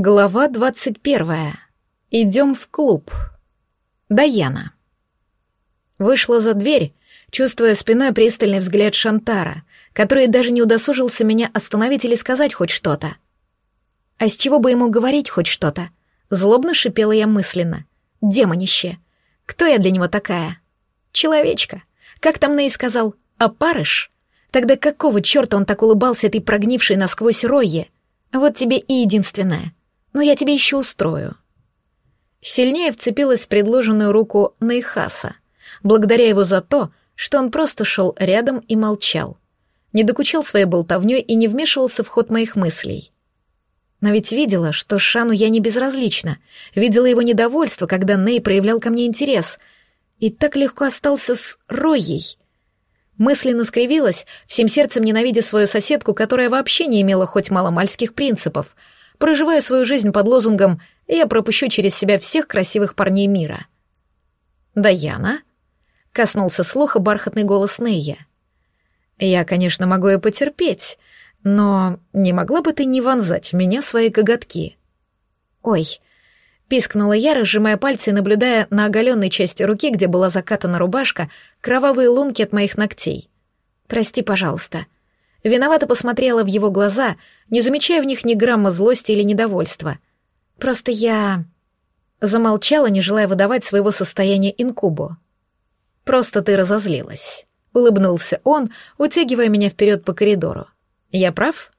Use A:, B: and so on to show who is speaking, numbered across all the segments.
A: Глава двадцать первая. Идем в клуб. Даяна. Вышла за дверь, чувствуя спиной пристальный взгляд Шантара, который даже не удосужился меня остановить или сказать хоть что-то. А с чего бы ему говорить хоть что-то? Злобно шипела я мысленно. Демонище. Кто я для него такая? Человечка. Как там Ней сказал? Опарыш? Тогда какого черта он так улыбался этой прогнившей насквозь Ройе? Вот тебе и единственное но я тебе еще устрою». Сильнее вцепилась в предложенную руку Нейхаса, благодаря его за то, что он просто шел рядом и молчал, не докучал своей болтовней и не вмешивался в ход моих мыслей. Но ведь видела, что Шану я не безразлична, видела его недовольство, когда Ней проявлял ко мне интерес, и так легко остался с Роей. Мысленно скривилась, всем сердцем ненавидя свою соседку, которая вообще не имела хоть маломальских принципов — проживая свою жизнь под лозунгом «Я пропущу через себя всех красивых парней мира». «Даяна?» — коснулся слуха бархатный голос Нея. «Я, конечно, могу и потерпеть, но не могла бы ты не вонзать в меня свои коготки?» «Ой», — пискнула я, разжимая пальцы и наблюдая на оголенной части руки, где была закатана рубашка, кровавые лунки от моих ногтей. «Прости, пожалуйста». Виновато посмотрела в его глаза, не замечая в них ни грамма злости или недовольства. Просто я... Замолчала, не желая выдавать своего состояния инкубу. «Просто ты разозлилась», — улыбнулся он, утягивая меня вперед по коридору. «Я прав?»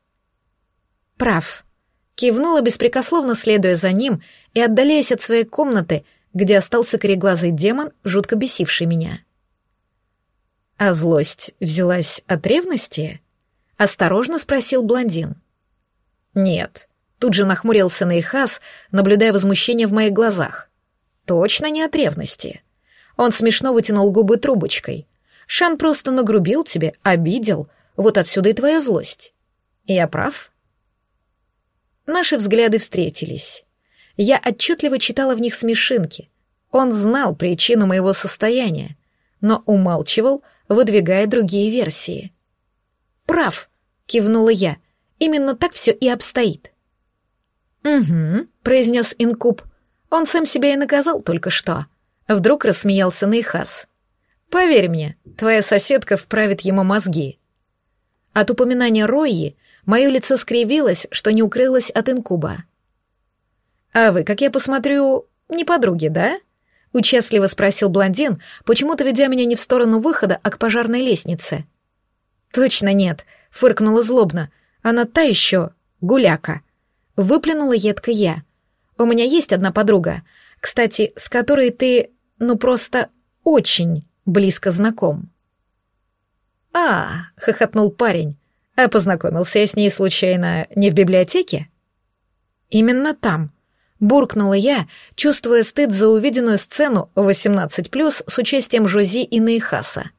A: «Прав», — кивнула, беспрекословно следуя за ним и отдаляясь от своей комнаты, где остался кореглазый демон, жутко бесивший меня. «А злость взялась от ревности?» — осторожно спросил блондин. «Нет». Тут же нахмурился Нейхас, наблюдая возмущение в моих глазах. «Точно не от ревности». Он смешно вытянул губы трубочкой. «Шан просто нагрубил тебе, обидел. Вот отсюда и твоя злость. Я прав?» Наши взгляды встретились. Я отчетливо читала в них смешинки. Он знал причину моего состояния, но умалчивал, выдвигая другие версии. «Прав», — кивнула я, — Именно так все и обстоит. «Угу», — произнес Инкуб. «Он сам себя и наказал только что». Вдруг рассмеялся Нейхас. «Поверь мне, твоя соседка вправит ему мозги». От упоминания Ройи мое лицо скривилось, что не укрылось от Инкуба. «А вы, как я посмотрю, не подруги, да?» — участливо спросил блондин, почему-то ведя меня не в сторону выхода, а к пожарной лестнице. «Точно нет», — фыркнула злобно. Она та еще гуляка. Выплюнула едко я. У меня есть одна подруга, кстати, с которой ты, ну просто очень близко знаком. А, хохотнул парень. А познакомился я с ней случайно не в библиотеке? Именно там. Буркнула я, чувствуя стыд за увиденную сцену 18+, с участием Жози и Нейхаса.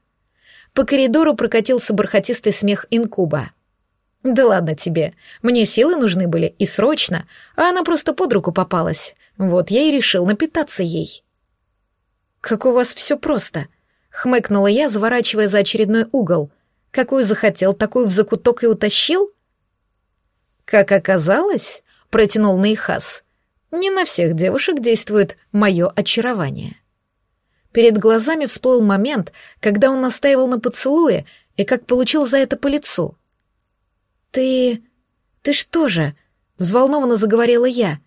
A: По коридору прокатился бархатистый смех инкуба. «Да ладно тебе. Мне силы нужны были, и срочно, а она просто под руку попалась. Вот я и решил напитаться ей». «Как у вас все просто», — хмыкнула я, заворачивая за очередной угол. «Какую захотел, такую в закуток и утащил?» «Как оказалось», — протянул Нейхас, — «не на всех девушек действует мое очарование». Перед глазами всплыл момент, когда он настаивал на поцелуе и как получил за это по лицу — «Ты... ты что же?» — взволнованно заговорила я.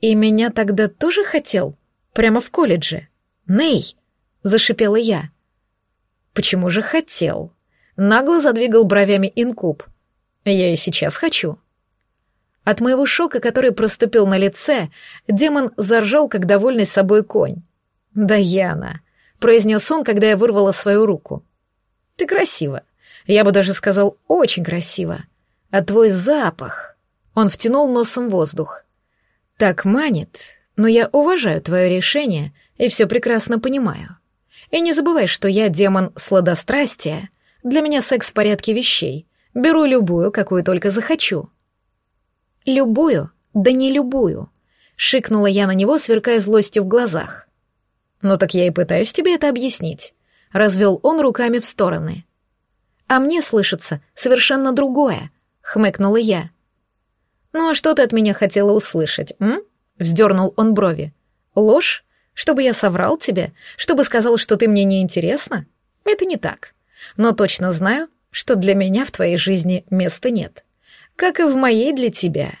A: «И меня тогда тоже хотел? Прямо в колледже? Ней!» — зашипела я. «Почему же хотел?» — нагло задвигал бровями инкуб. «Я и сейчас хочу». От моего шока, который проступил на лице, демон заржал, как довольный собой конь. «Да, Яна», — произнес он, когда я вырвала свою руку. «Ты красива. Я бы даже сказал, очень красиво а твой запах...» Он втянул носом воздух. «Так манит, но я уважаю твое решение и все прекрасно понимаю. И не забывай, что я демон сладострастия. Для меня секс в порядке вещей. Беру любую, какую только захочу». «Любую? Да не любую», — шикнула я на него, сверкая злостью в глазах. «Ну так я и пытаюсь тебе это объяснить», — развел он руками в стороны. «А мне слышится совершенно другое», хмыкнула я. Ну а что ты от меня хотела услышать, м? Вздернул он брови. Ложь? Чтобы я соврал тебе? Чтобы сказал, что ты мне не интересна? Это не так. Но точно знаю, что для меня в твоей жизни места нет. Как и в моей для тебя.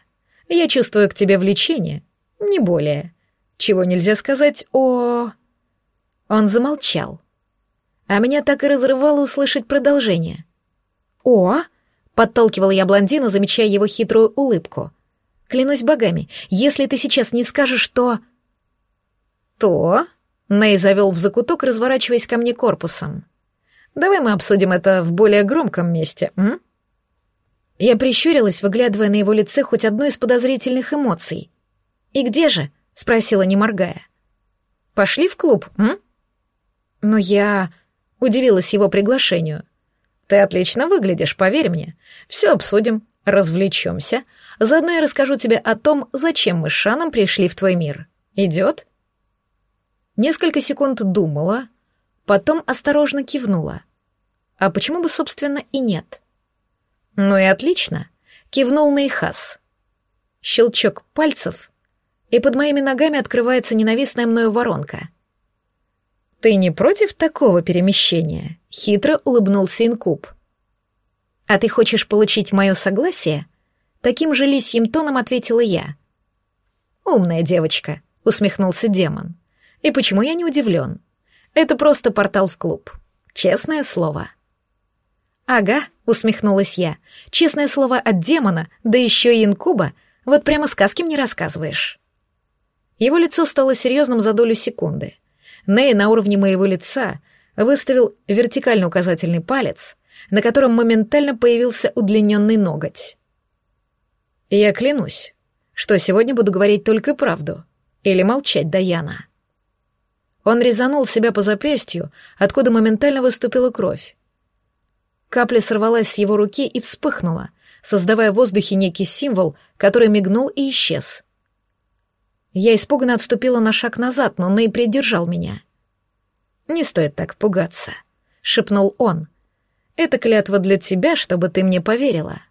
A: Я чувствую к тебе влечение, не более. Чего нельзя сказать о... Он замолчал. А меня так и разрывало услышать продолжение. «О!» — подталкивала я блондина, замечая его хитрую улыбку. «Клянусь богами, если ты сейчас не скажешь, что...» «То...» — Ней завел в закуток, разворачиваясь ко мне корпусом. «Давай мы обсудим это в более громком месте, м?» Я прищурилась, выглядывая на его лице хоть одну из подозрительных эмоций. «И где же?» — спросила, не моргая. «Пошли в клуб, м?» «Но я...» — удивилась его приглашению. «Ты отлично выглядишь, поверь мне. Все обсудим, развлечемся. Заодно я расскажу тебе о том, зачем мы с Шаном пришли в твой мир. Идет?» Несколько секунд думала, потом осторожно кивнула. А почему бы, собственно, и нет? «Ну и отлично», — кивнул Нейхас. Щелчок пальцев, и под моими ногами открывается ненавистная мною воронка. «Ты не против такого перемещения?» — хитро улыбнулся инкуб. «А ты хочешь получить мое согласие?» Таким же лисьим тоном ответила я. «Умная девочка», — усмехнулся демон. «И почему я не удивлен? Это просто портал в клуб. Честное слово». «Ага», — усмехнулась я. «Честное слово от демона, да еще и инкуба, вот прямо сказки мне рассказываешь». Его лицо стало серьезным за долю секунды. Ней на уровне моего лица выставил вертикально указательный палец, на котором моментально появился удлиненный ноготь. «Я клянусь, что сегодня буду говорить только правду или молчать, Даяна». Он резанул себя по запястью, откуда моментально выступила кровь. Капля сорвалась с его руки и вспыхнула, создавая в воздухе некий символ, который мигнул и исчез. Я испуганно отступила на шаг назад, но Ней придержал меня. «Не стоит так пугаться», — шепнул он. «Это клятва для тебя, чтобы ты мне поверила.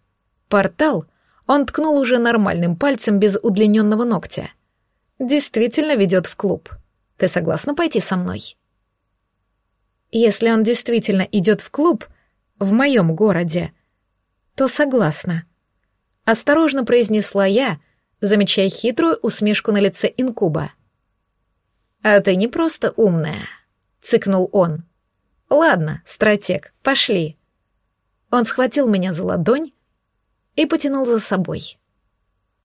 A: Портал он ткнул уже нормальным пальцем без удлиненного ногтя. Действительно ведет в клуб. Ты согласна пойти со мной?» «Если он действительно идет в клуб», — в моем городе, то согласна. Осторожно произнесла я, замечая хитрую усмешку на лице инкуба. «А ты не просто умная», — цыкнул он. «Ладно, стратег, пошли». Он схватил меня за ладонь и потянул за собой.